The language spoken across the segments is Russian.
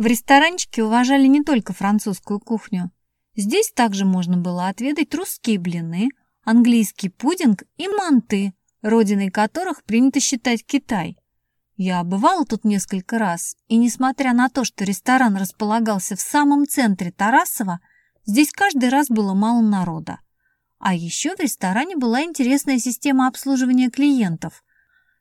В ресторанчике уважали не только французскую кухню. Здесь также можно было отведать русские блины, английский пудинг и манты, родиной которых принято считать Китай. Я бывала тут несколько раз, и несмотря на то, что ресторан располагался в самом центре Тарасова, здесь каждый раз было мало народа. А еще в ресторане была интересная система обслуживания клиентов.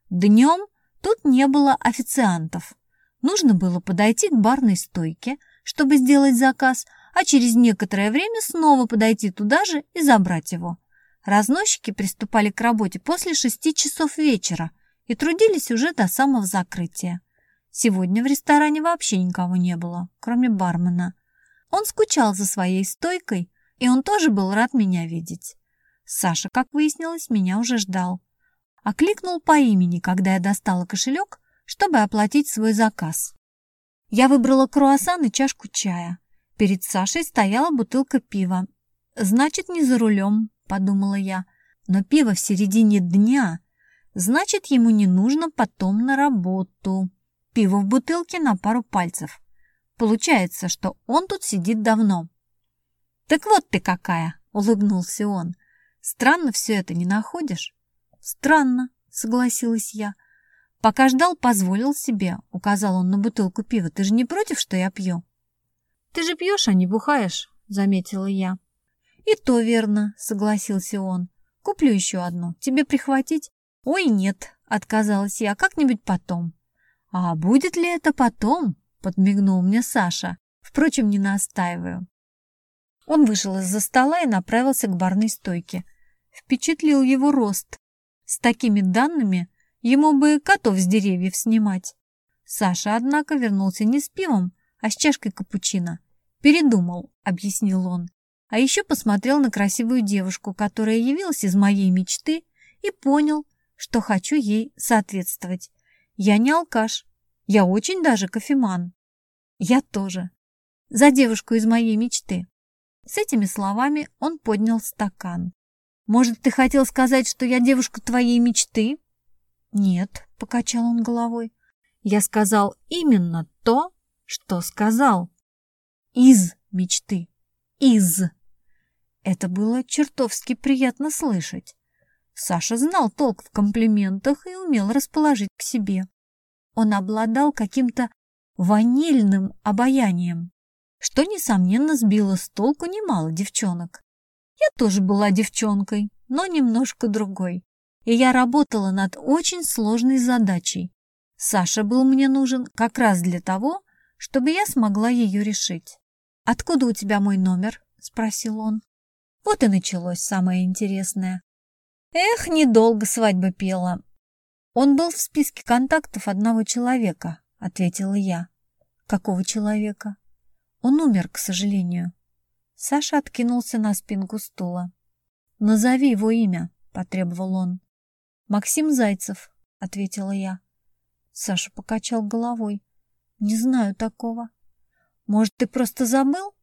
Днем тут не было официантов. Нужно было подойти к барной стойке, чтобы сделать заказ, а через некоторое время снова подойти туда же и забрать его. Разносчики приступали к работе после шести часов вечера и трудились уже до самого закрытия. Сегодня в ресторане вообще никого не было, кроме бармена. Он скучал за своей стойкой, и он тоже был рад меня видеть. Саша, как выяснилось, меня уже ждал. Окликнул по имени, когда я достала кошелек, чтобы оплатить свой заказ. Я выбрала круассан и чашку чая. Перед Сашей стояла бутылка пива. «Значит, не за рулем», — подумала я. «Но пиво в середине дня. Значит, ему не нужно потом на работу. Пиво в бутылке на пару пальцев. Получается, что он тут сидит давно». «Так вот ты какая!» — улыбнулся он. «Странно все это, не находишь?» «Странно», — согласилась я. Пока ждал, позволил себе, указал он на бутылку пива. Ты же не против, что я пью? Ты же пьешь, а не бухаешь, заметила я. И то верно, согласился он. Куплю еще одну. Тебе прихватить? Ой, нет, отказалась я, как-нибудь потом. А будет ли это потом? Подмигнул мне Саша. Впрочем, не настаиваю. Он вышел из-за стола и направился к барной стойке. Впечатлил его рост. С такими данными Ему бы котов с деревьев снимать. Саша, однако, вернулся не с пивом, а с чашкой капучино. «Передумал», — объяснил он. А еще посмотрел на красивую девушку, которая явилась из моей мечты, и понял, что хочу ей соответствовать. Я не алкаш, я очень даже кофеман. Я тоже. За девушку из моей мечты. С этими словами он поднял стакан. «Может, ты хотел сказать, что я девушка твоей мечты?» «Нет», — покачал он головой. «Я сказал именно то, что сказал. Из мечты. Из». Это было чертовски приятно слышать. Саша знал толк в комплиментах и умел расположить к себе. Он обладал каким-то ванильным обаянием, что, несомненно, сбило с толку немало девчонок. Я тоже была девчонкой, но немножко другой и я работала над очень сложной задачей. Саша был мне нужен как раз для того, чтобы я смогла ее решить. «Откуда у тебя мой номер?» – спросил он. Вот и началось самое интересное. Эх, недолго свадьба пела. Он был в списке контактов одного человека, ответила я. Какого человека? Он умер, к сожалению. Саша откинулся на спинку стула. Назови его имя, потребовал он. «Максим Зайцев», — ответила я. Саша покачал головой. «Не знаю такого. Может, ты просто забыл?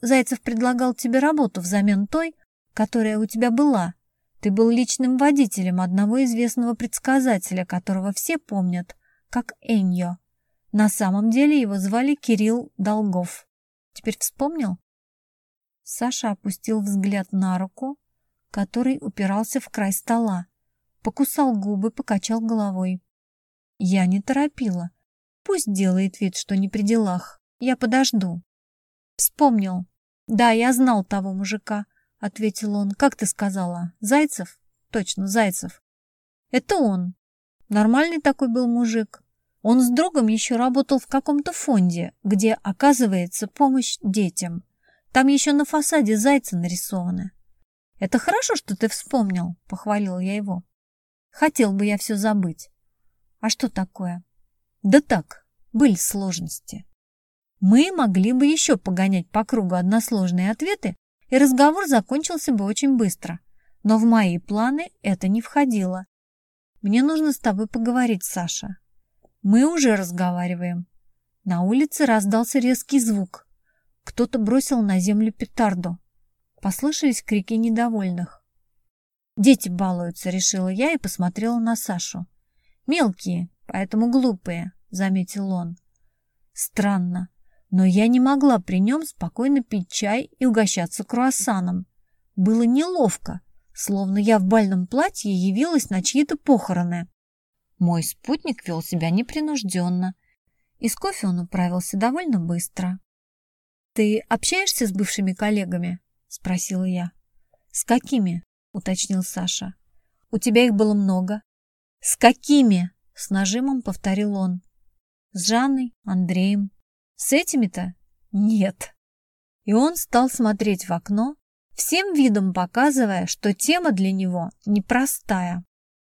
Зайцев предлагал тебе работу взамен той, которая у тебя была. Ты был личным водителем одного известного предсказателя, которого все помнят, как Эньо. На самом деле его звали Кирилл Долгов. Теперь вспомнил?» Саша опустил взгляд на руку, который упирался в край стола покусал губы, покачал головой. Я не торопила. Пусть делает вид, что не при делах. Я подожду. Вспомнил. Да, я знал того мужика, ответил он. Как ты сказала? Зайцев? Точно, Зайцев. Это он. Нормальный такой был мужик. Он с другом еще работал в каком-то фонде, где оказывается помощь детям. Там еще на фасаде зайцы нарисованы. «Это хорошо, что ты вспомнил», — похвалил я его. Хотел бы я все забыть. А что такое? Да так, были сложности. Мы могли бы еще погонять по кругу односложные ответы, и разговор закончился бы очень быстро. Но в мои планы это не входило. Мне нужно с тобой поговорить, Саша. Мы уже разговариваем. На улице раздался резкий звук. Кто-то бросил на землю петарду. Послышались крики недовольных. Дети балуются, решила я и посмотрела на Сашу. Мелкие, поэтому глупые, заметил он. Странно, но я не могла при нем спокойно пить чай и угощаться круассаном. Было неловко, словно я в бальном платье явилась на чьи-то похороны. Мой спутник вел себя непринужденно. Из кофе он управился довольно быстро. «Ты общаешься с бывшими коллегами?» — спросила я. «С какими?» — уточнил Саша. «У тебя их было много». «С какими?» — с нажимом повторил он. «С Жанной, Андреем. С этими-то? Нет». И он стал смотреть в окно, всем видом показывая, что тема для него непростая.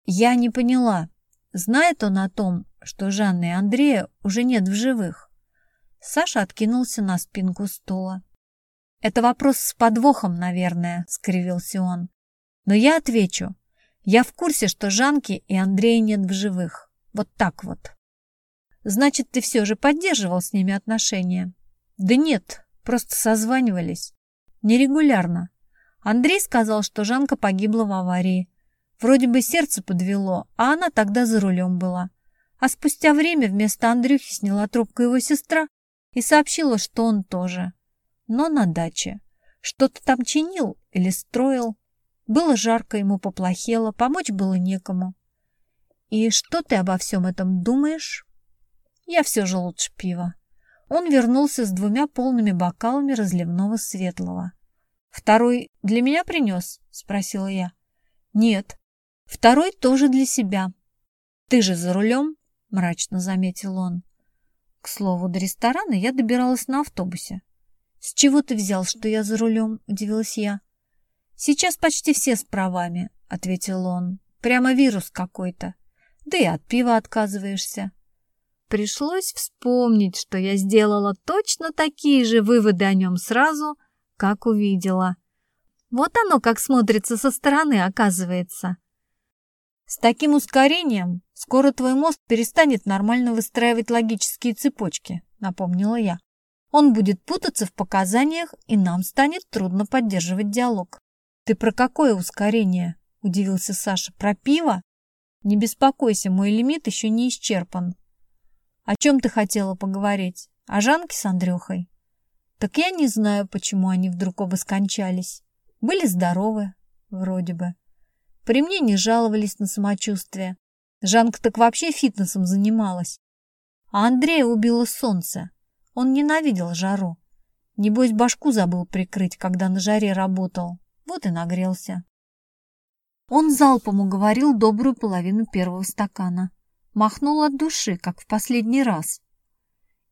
Я не поняла, знает он о том, что Жанны и Андрея уже нет в живых. Саша откинулся на спинку стула. «Это вопрос с подвохом, наверное», — скривился он. «Но я отвечу. Я в курсе, что Жанки и Андрея нет в живых. Вот так вот». «Значит, ты все же поддерживал с ними отношения?» «Да нет, просто созванивались. Нерегулярно. Андрей сказал, что Жанка погибла в аварии. Вроде бы сердце подвело, а она тогда за рулем была. А спустя время вместо Андрюхи сняла трубку его сестра и сообщила, что он тоже. Но на даче. Что-то там чинил или строил. Было жарко, ему поплохело, помочь было некому. И что ты обо всем этом думаешь? Я все же лучше пива. Он вернулся с двумя полными бокалами разливного светлого. «Второй для меня принес?» — спросила я. «Нет, второй тоже для себя. Ты же за рулем?» — мрачно заметил он. К слову, до ресторана я добиралась на автобусе. «С чего ты взял, что я за рулем?» — удивилась я. «Сейчас почти все с правами», — ответил он. «Прямо вирус какой-то. Да и от пива отказываешься». Пришлось вспомнить, что я сделала точно такие же выводы о нем сразу, как увидела. Вот оно как смотрится со стороны, оказывается. С таким ускорением скоро твой мозг перестанет нормально выстраивать логические цепочки, напомнила я. Он будет путаться в показаниях, и нам станет трудно поддерживать диалог. Ты про какое ускорение? Удивился Саша. Про пиво? Не беспокойся, мой лимит еще не исчерпан. О чем ты хотела поговорить? О Жанке с Андрюхой? Так я не знаю, почему они вдруг оба скончались. Были здоровы, вроде бы. При мне не жаловались на самочувствие. Жанка так вообще фитнесом занималась. А Андрея убило солнце. Он ненавидел жару. Небось, башку забыл прикрыть, когда на жаре работал. Вот и нагрелся. Он залпом уговорил добрую половину первого стакана махнул от души, как в последний раз.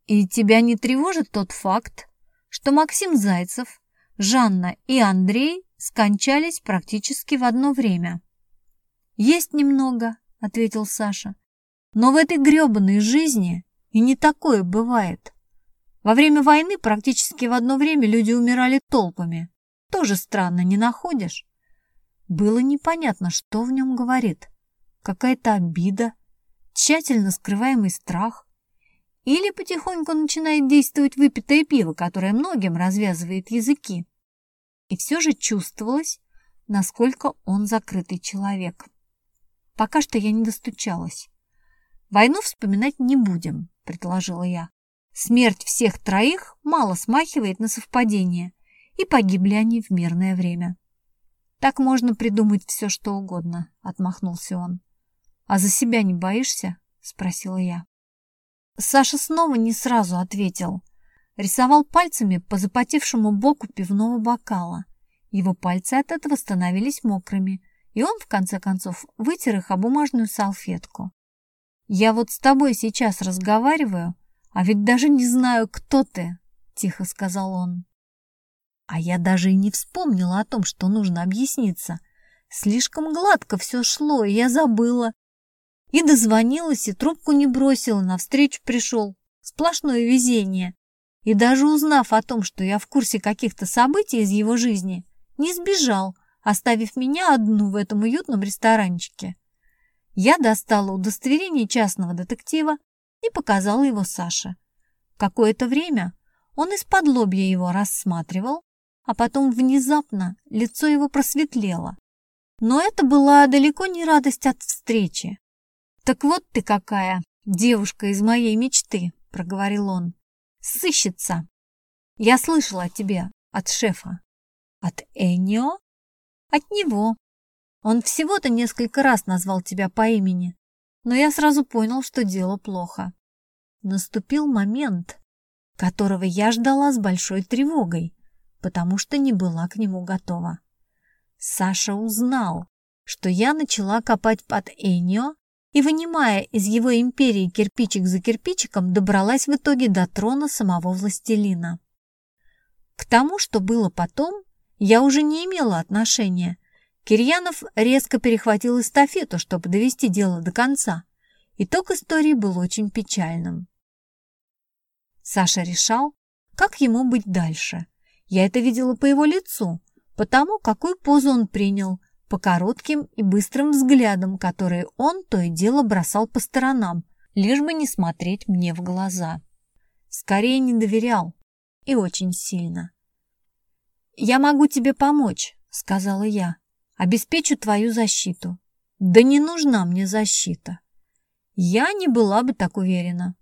И тебя не тревожит тот факт, что Максим Зайцев, Жанна и Андрей скончались практически в одно время. «Есть немного», — ответил Саша. «Но в этой грёбаной жизни и не такое бывает. Во время войны практически в одно время люди умирали толпами. Тоже странно, не находишь?» Было непонятно, что в нем говорит. Какая-то обида, тщательно скрываемый страх, или потихоньку начинает действовать выпитое пиво, которое многим развязывает языки. И все же чувствовалось, насколько он закрытый человек. Пока что я не достучалась. «Войну вспоминать не будем», — предложила я. «Смерть всех троих мало смахивает на совпадение, и погибли они в мирное время». «Так можно придумать все, что угодно», — отмахнулся он. «А за себя не боишься?» — спросила я. Саша снова не сразу ответил. Рисовал пальцами по запотевшему боку пивного бокала. Его пальцы от этого становились мокрыми, и он, в конце концов, вытер их о бумажную салфетку. «Я вот с тобой сейчас разговариваю, а ведь даже не знаю, кто ты», — тихо сказал он. А я даже и не вспомнила о том, что нужно объясниться. Слишком гладко все шло, и я забыла, и дозвонилась, и трубку не бросила, навстречу пришел. Сплошное везение. И даже узнав о том, что я в курсе каких-то событий из его жизни, не сбежал, оставив меня одну в этом уютном ресторанчике. Я достала удостоверение частного детектива и показала его Саше. Какое-то время он из-под лобья его рассматривал, а потом внезапно лицо его просветлело. Но это была далеко не радость от встречи. «Так вот ты какая, девушка из моей мечты», — проговорил он. Сыщется. Я слышала о тебе от шефа. От Энио? От него. Он всего-то несколько раз назвал тебя по имени, но я сразу понял, что дело плохо. Наступил момент, которого я ждала с большой тревогой, потому что не была к нему готова. Саша узнал, что я начала копать под Энио и, вынимая из его империи кирпичик за кирпичиком, добралась в итоге до трона самого властелина. К тому, что было потом, я уже не имела отношения. Кирьянов резко перехватил эстафету, чтобы довести дело до конца. Итог истории был очень печальным. Саша решал, как ему быть дальше. Я это видела по его лицу, потому какую позу он принял, по коротким и быстрым взглядам, которые он то и дело бросал по сторонам, лишь бы не смотреть мне в глаза. Скорее не доверял, и очень сильно. «Я могу тебе помочь», — сказала я. «Обеспечу твою защиту». «Да не нужна мне защита». Я не была бы так уверена.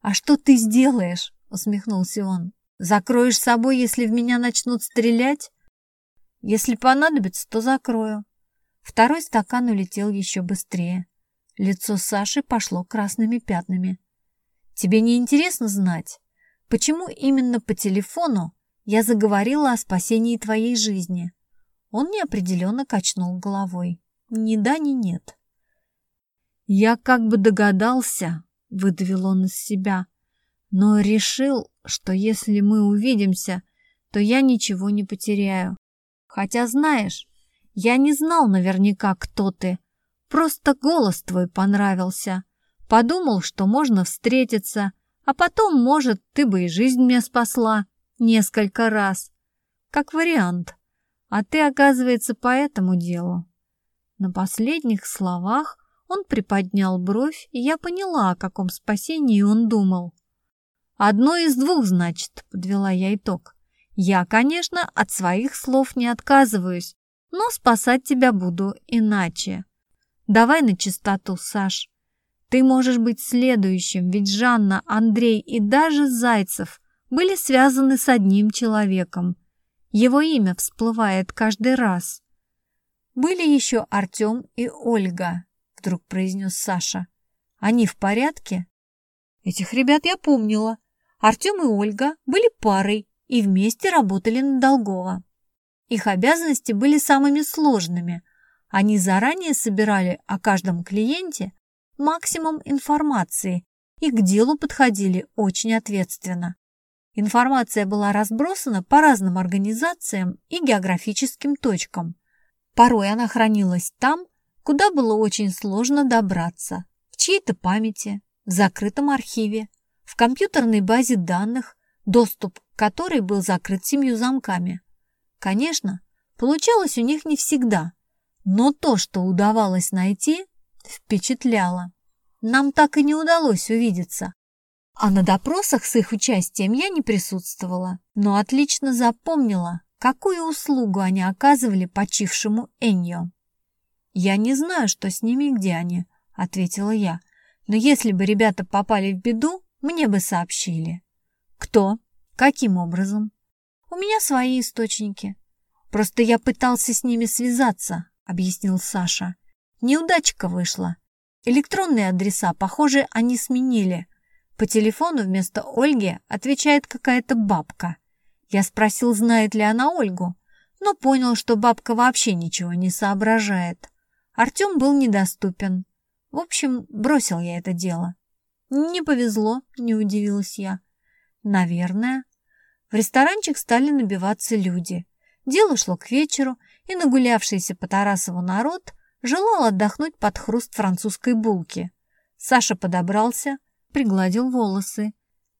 «А что ты сделаешь?» — усмехнулся он. «Закроешь собой, если в меня начнут стрелять?» «Если понадобится, то закрою». Второй стакан улетел еще быстрее. Лицо Саши пошло красными пятнами. «Тебе не интересно знать, почему именно по телефону я заговорила о спасении твоей жизни?» Он неопределенно качнул головой. «Ни да, ни нет». «Я как бы догадался», — выдавил он из себя, «но решил, что если мы увидимся, то я ничего не потеряю. Хотя, знаешь, я не знал наверняка, кто ты. Просто голос твой понравился. Подумал, что можно встретиться, а потом, может, ты бы и жизнь мне спасла несколько раз. Как вариант. А ты, оказывается, по этому делу. На последних словах он приподнял бровь, и я поняла, о каком спасении он думал. «Одно из двух, значит», — подвела я итог. «Я, конечно, от своих слов не отказываюсь, но спасать тебя буду иначе. Давай на чистоту, Саш. Ты можешь быть следующим, ведь Жанна, Андрей и даже Зайцев были связаны с одним человеком. Его имя всплывает каждый раз. Были еще Артем и Ольга, вдруг произнес Саша. Они в порядке? Этих ребят я помнила. Артем и Ольга были парой и вместе работали на Долгова. Их обязанности были самыми сложными. Они заранее собирали о каждом клиенте максимум информации и к делу подходили очень ответственно. Информация была разбросана по разным организациям и географическим точкам. Порой она хранилась там, куда было очень сложно добраться, в чьей-то памяти, в закрытом архиве, в компьютерной базе данных, доступ к которой был закрыт семью замками. Конечно, получалось у них не всегда, но то, что удавалось найти, впечатляло. Нам так и не удалось увидеться. А на допросах с их участием я не присутствовала, но отлично запомнила, какую услугу они оказывали почившему Эньо. «Я не знаю, что с ними и где они», — ответила я. «Но если бы ребята попали в беду, мне бы сообщили». «Кто? Каким образом?» У меня свои источники. Просто я пытался с ними связаться, объяснил Саша. Неудачка вышла. Электронные адреса, похоже, они сменили. По телефону вместо Ольги отвечает какая-то бабка. Я спросил, знает ли она Ольгу, но понял, что бабка вообще ничего не соображает. Артем был недоступен. В общем, бросил я это дело. Не повезло, не удивилась я. Наверное. В ресторанчик стали набиваться люди. Дело шло к вечеру, и нагулявшийся по Тарасову народ желал отдохнуть под хруст французской булки. Саша подобрался, пригладил волосы.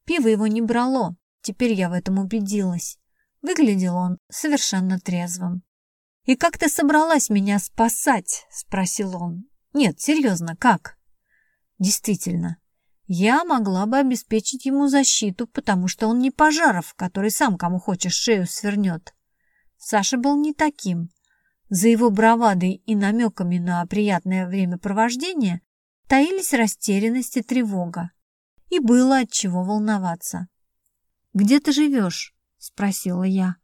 Пиво его не брало, теперь я в этом убедилась. Выглядел он совершенно трезвым. «И как ты собралась меня спасать?» — спросил он. «Нет, серьезно, как?» «Действительно, я могла бы обеспечить ему защиту, потому что он не Пожаров, который сам кому хочешь шею свернет. Саша был не таким. За его бравадой и намеками на приятное времяпровождение таились растерянность и тревога. И было от чего волноваться. где ты живешь?» — спросила я.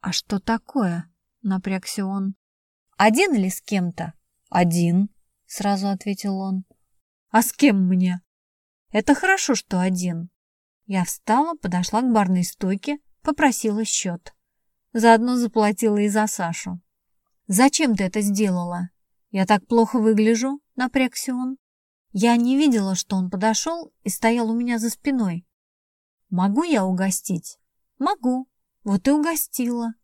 «А что такое?» — напрягся он. «Один или с кем-то?» «Один», — сразу ответил он. «А с кем мне?» «Это хорошо, что один». Я встала, подошла к барной стойке, попросила счет. Заодно заплатила и за Сашу. «Зачем ты это сделала?» «Я так плохо выгляжу?» — напрягся он. Я не видела, что он подошел и стоял у меня за спиной. «Могу я угостить?» «Могу. Вот и угостила».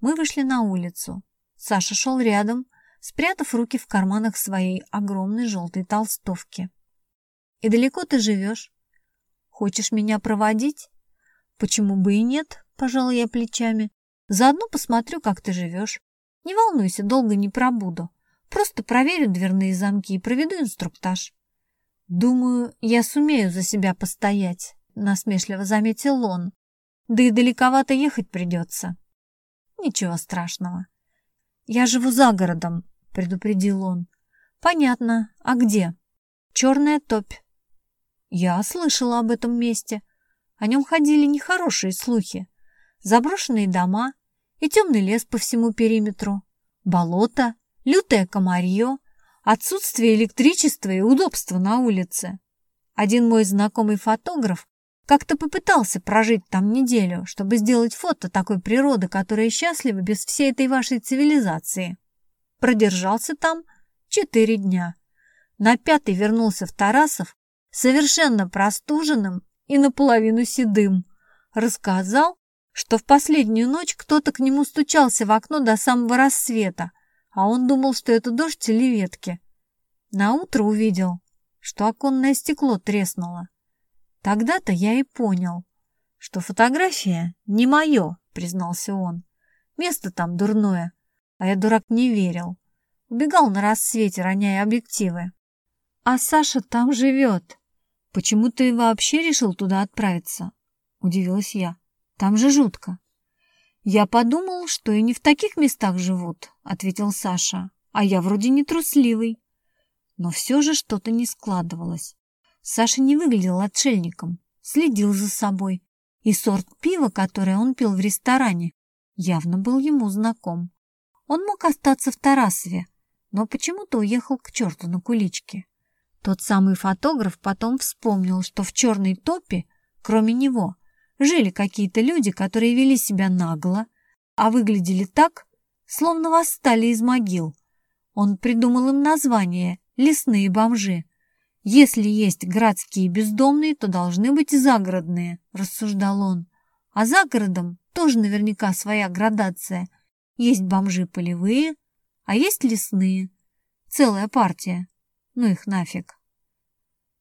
Мы вышли на улицу. Саша шел рядом, спрятав руки в карманах своей огромной желтой толстовки. «И далеко ты живешь? Хочешь меня проводить?» «Почему бы и нет?» – пожала я плечами. «Заодно посмотрю, как ты живешь. Не волнуйся, долго не пробуду. Просто проверю дверные замки и проведу инструктаж». «Думаю, я сумею за себя постоять», — насмешливо заметил он. «Да и далековато ехать придется». «Ничего страшного». «Я живу за городом», — предупредил он. «Понятно. А где?» «Черная топь». Я слышала об этом месте. О нем ходили нехорошие слухи. Заброшенные дома и темный лес по всему периметру, болото, лютое комарье, отсутствие электричества и удобства на улице. Один мой знакомый фотограф как-то попытался прожить там неделю, чтобы сделать фото такой природы, которая счастлива без всей этой вашей цивилизации. Продержался там четыре дня. На пятый вернулся в Тарасов совершенно простуженным и наполовину седым. Рассказал, что в последнюю ночь кто-то к нему стучался в окно до самого рассвета, а он думал, что это дождь или ветки. Наутро увидел, что оконное стекло треснуло. Тогда-то я и понял, что фотография не мое, признался он. Место там дурное, а я, дурак, не верил. Убегал на рассвете, роняя объективы. А Саша там живет. Почему ты вообще решил туда отправиться? Удивилась я. Там же жутко. «Я подумал, что и не в таких местах живут», — ответил Саша. «А я вроде не трусливый». Но все же что-то не складывалось. Саша не выглядел отшельником, следил за собой. И сорт пива, которое он пил в ресторане, явно был ему знаком. Он мог остаться в Тарасове, но почему-то уехал к черту на куличке. Тот самый фотограф потом вспомнил, что в черной топе, кроме него, жили какие-то люди, которые вели себя нагло, а выглядели так, словно восстали из могил. Он придумал им название «лесные бомжи». Если есть городские бездомные, то должны быть и загородные, рассуждал он. А за городом тоже наверняка своя градация. Есть бомжи полевые, а есть лесные. Целая партия. Ну их нафиг.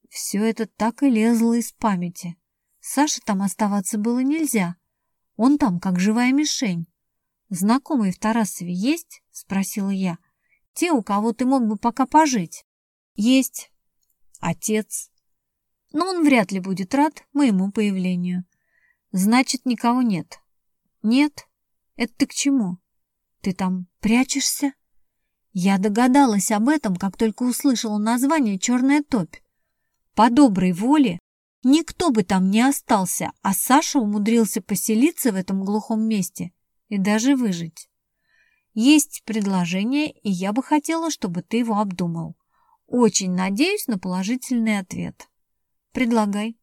Все это так и лезло из памяти. Саше там оставаться было нельзя. Он там как живая мишень. «Знакомые в Тарасове есть?» — спросила я. «Те, у кого ты мог бы пока пожить?» «Есть. Отец. Но он вряд ли будет рад моему появлению. Значит, никого нет». «Нет? Это ты к чему? Ты там прячешься?» Я догадалась об этом, как только услышала название «Черная топь». По доброй воле Никто бы там не остался, а Саша умудрился поселиться в этом глухом месте и даже выжить. Есть предложение, и я бы хотела, чтобы ты его обдумал. Очень надеюсь на положительный ответ. Предлагай.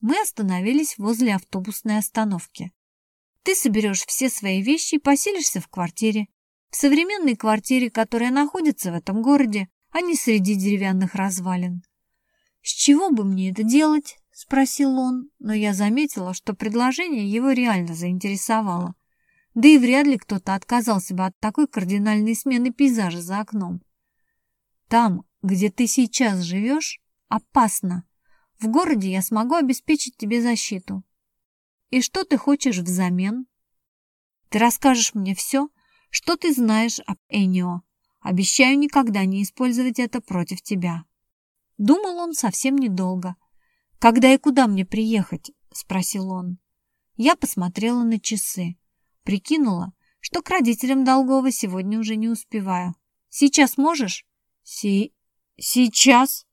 Мы остановились возле автобусной остановки. Ты соберешь все свои вещи и поселишься в квартире. В современной квартире, которая находится в этом городе, а не среди деревянных развалин. «С чего бы мне это делать?» — спросил он, но я заметила, что предложение его реально заинтересовало. Да и вряд ли кто-то отказался бы от такой кардинальной смены пейзажа за окном. «Там, где ты сейчас живешь, опасно. В городе я смогу обеспечить тебе защиту. И что ты хочешь взамен? Ты расскажешь мне все, что ты знаешь об Энио. Обещаю никогда не использовать это против тебя». Думал он совсем недолго. «Когда и куда мне приехать?» — спросил он. Я посмотрела на часы. Прикинула, что к родителям Долгова сегодня уже не успеваю. «Сейчас можешь?» «Си... сейчас?»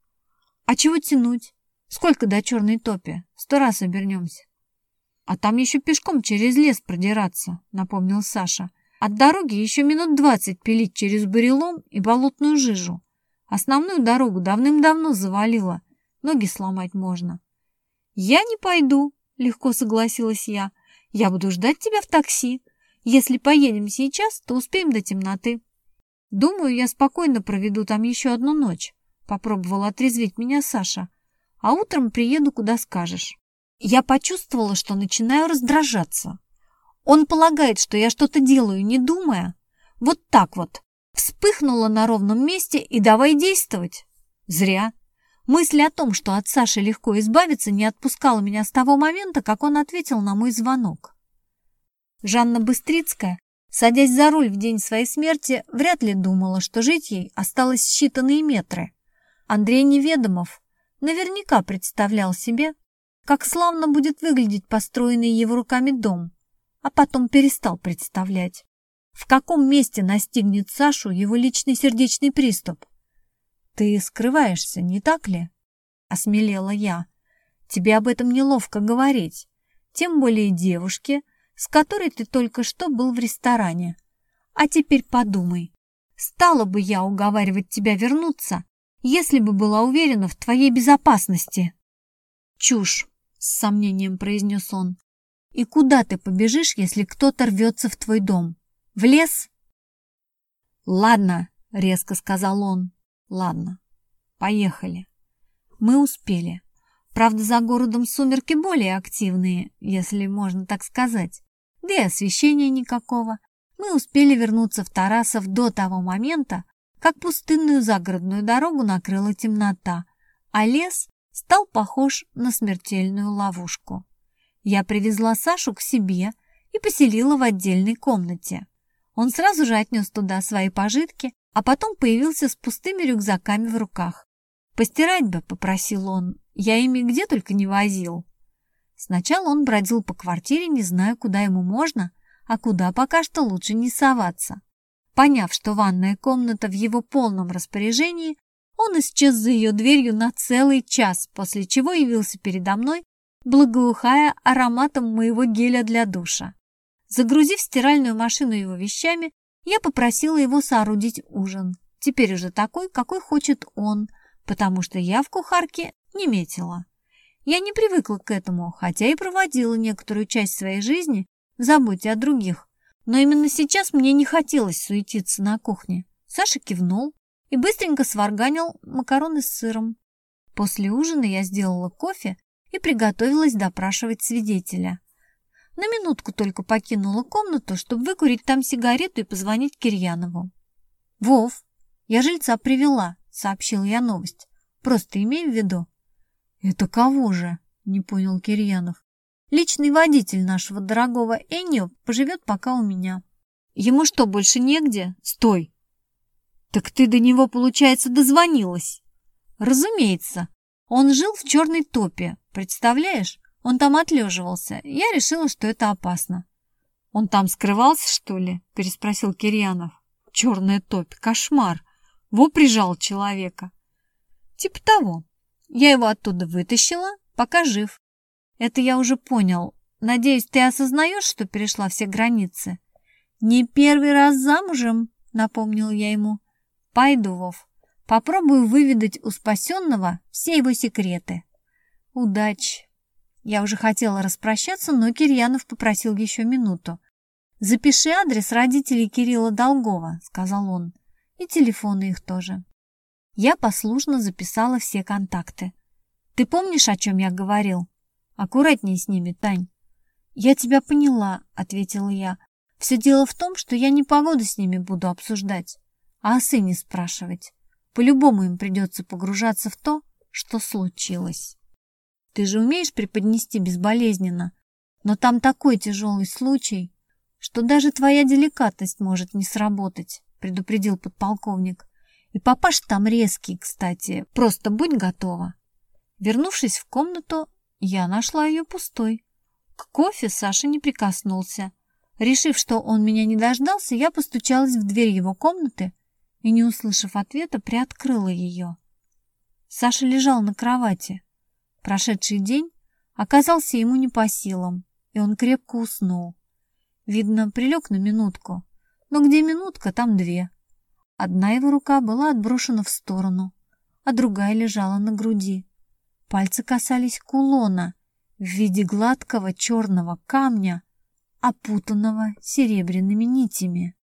«А чего тянуть? Сколько до черной топи? Сто раз обернемся». А там еще пешком через лес продираться, напомнил Саша. От дороги еще минут двадцать пилить через бурелом и болотную жижу. Основную дорогу давным-давно завалило. Ноги сломать можно. Я не пойду, легко согласилась я. Я буду ждать тебя в такси. Если поедем сейчас, то успеем до темноты. Думаю, я спокойно проведу там еще одну ночь. Попробовала отрезвить меня Саша. А утром приеду, куда скажешь. Я почувствовала, что начинаю раздражаться. Он полагает, что я что-то делаю, не думая. Вот так вот. Вспыхнула на ровном месте и давай действовать. Зря. Мысль о том, что от Саши легко избавиться, не отпускала меня с того момента, как он ответил на мой звонок. Жанна Быстрицкая, садясь за руль в день своей смерти, вряд ли думала, что жить ей осталось считанные метры. Андрей Неведомов наверняка представлял себе, как славно будет выглядеть построенный его руками дом, а потом перестал представлять, в каком месте настигнет Сашу его личный сердечный приступ. «Ты скрываешься, не так ли?» — осмелела я. «Тебе об этом неловко говорить, тем более девушке, с которой ты только что был в ресторане. А теперь подумай, стала бы я уговаривать тебя вернуться, если бы была уверена в твоей безопасности?» «Чушь!» с сомнением произнес он. «И куда ты побежишь, если кто-то рвется в твой дом? В лес?» «Ладно», — резко сказал он. «Ладно, поехали». Мы успели. Правда, за городом сумерки более активные, если можно так сказать. Да и освещения никакого. Мы успели вернуться в Тарасов до того момента, как пустынную загородную дорогу накрыла темнота, а лес стал похож на смертельную ловушку. Я привезла Сашу к себе и поселила в отдельной комнате. Он сразу же отнес туда свои пожитки, а потом появился с пустыми рюкзаками в руках. «Постирать бы», — попросил он, — «я ими где только не возил». Сначала он бродил по квартире, не зная, куда ему можно, а куда пока что лучше не соваться. Поняв, что ванная комната в его полном распоряжении, он исчез за ее дверью на целый час, после чего явился передо мной, благоухая ароматом моего геля для душа. Загрузив стиральную машину его вещами, я попросила его соорудить ужин. Теперь уже такой, какой хочет он, потому что я в кухарке не метила. Я не привыкла к этому, хотя и проводила некоторую часть своей жизни в заботе о других. Но именно сейчас мне не хотелось суетиться на кухне. Саша кивнул, и быстренько сварганил макароны с сыром. После ужина я сделала кофе и приготовилась допрашивать свидетеля. На минутку только покинула комнату, чтобы выкурить там сигарету и позвонить Кирьянову. «Вов, я жильца привела», — сообщил я новость. «Просто имей в виду». «Это кого же?» — не понял Кирьянов. «Личный водитель нашего дорогого Эннио поживет пока у меня». «Ему что, больше негде?» «Стой!» «Так ты до него, получается, дозвонилась?» «Разумеется. Он жил в черной топе, представляешь? Он там отлеживался. Я решила, что это опасно». «Он там скрывался, что ли?» – переспросил Кирьянов. «Черная топь, кошмар! Во прижал человека!» «Типа того. Я его оттуда вытащила, пока жив. Это я уже понял. Надеюсь, ты осознаешь, что перешла все границы?» «Не первый раз замужем», — напомнил я ему. Пойду, Вов. Попробую выведать у спасенного все его секреты. Удачи. Я уже хотела распрощаться, но Кирьянов попросил еще минуту. «Запиши адрес родителей Кирилла Долгова», — сказал он, — «и телефоны их тоже». Я послушно записала все контакты. «Ты помнишь, о чем я говорил? Аккуратнее с ними, Тань». «Я тебя поняла», — ответила я. «Все дело в том, что я не погоду с ними буду обсуждать а о сыне спрашивать. По-любому им придется погружаться в то, что случилось. Ты же умеешь преподнести безболезненно, но там такой тяжелый случай, что даже твоя деликатность может не сработать, предупредил подполковник. И папаш там резкий, кстати, просто будь готова. Вернувшись в комнату, я нашла ее пустой. К кофе Саша не прикоснулся. Решив, что он меня не дождался, я постучалась в дверь его комнаты и, не услышав ответа, приоткрыла ее. Саша лежал на кровати. Прошедший день оказался ему не по силам. и он крепко уснул. Видно, прилег на минутку. Но где минутка, там две. Одна его рука была отброшена в сторону, а другая лежала на груди. Пальцы касались кулона в виде гладкого черного камня, опутанного серебряными нитями.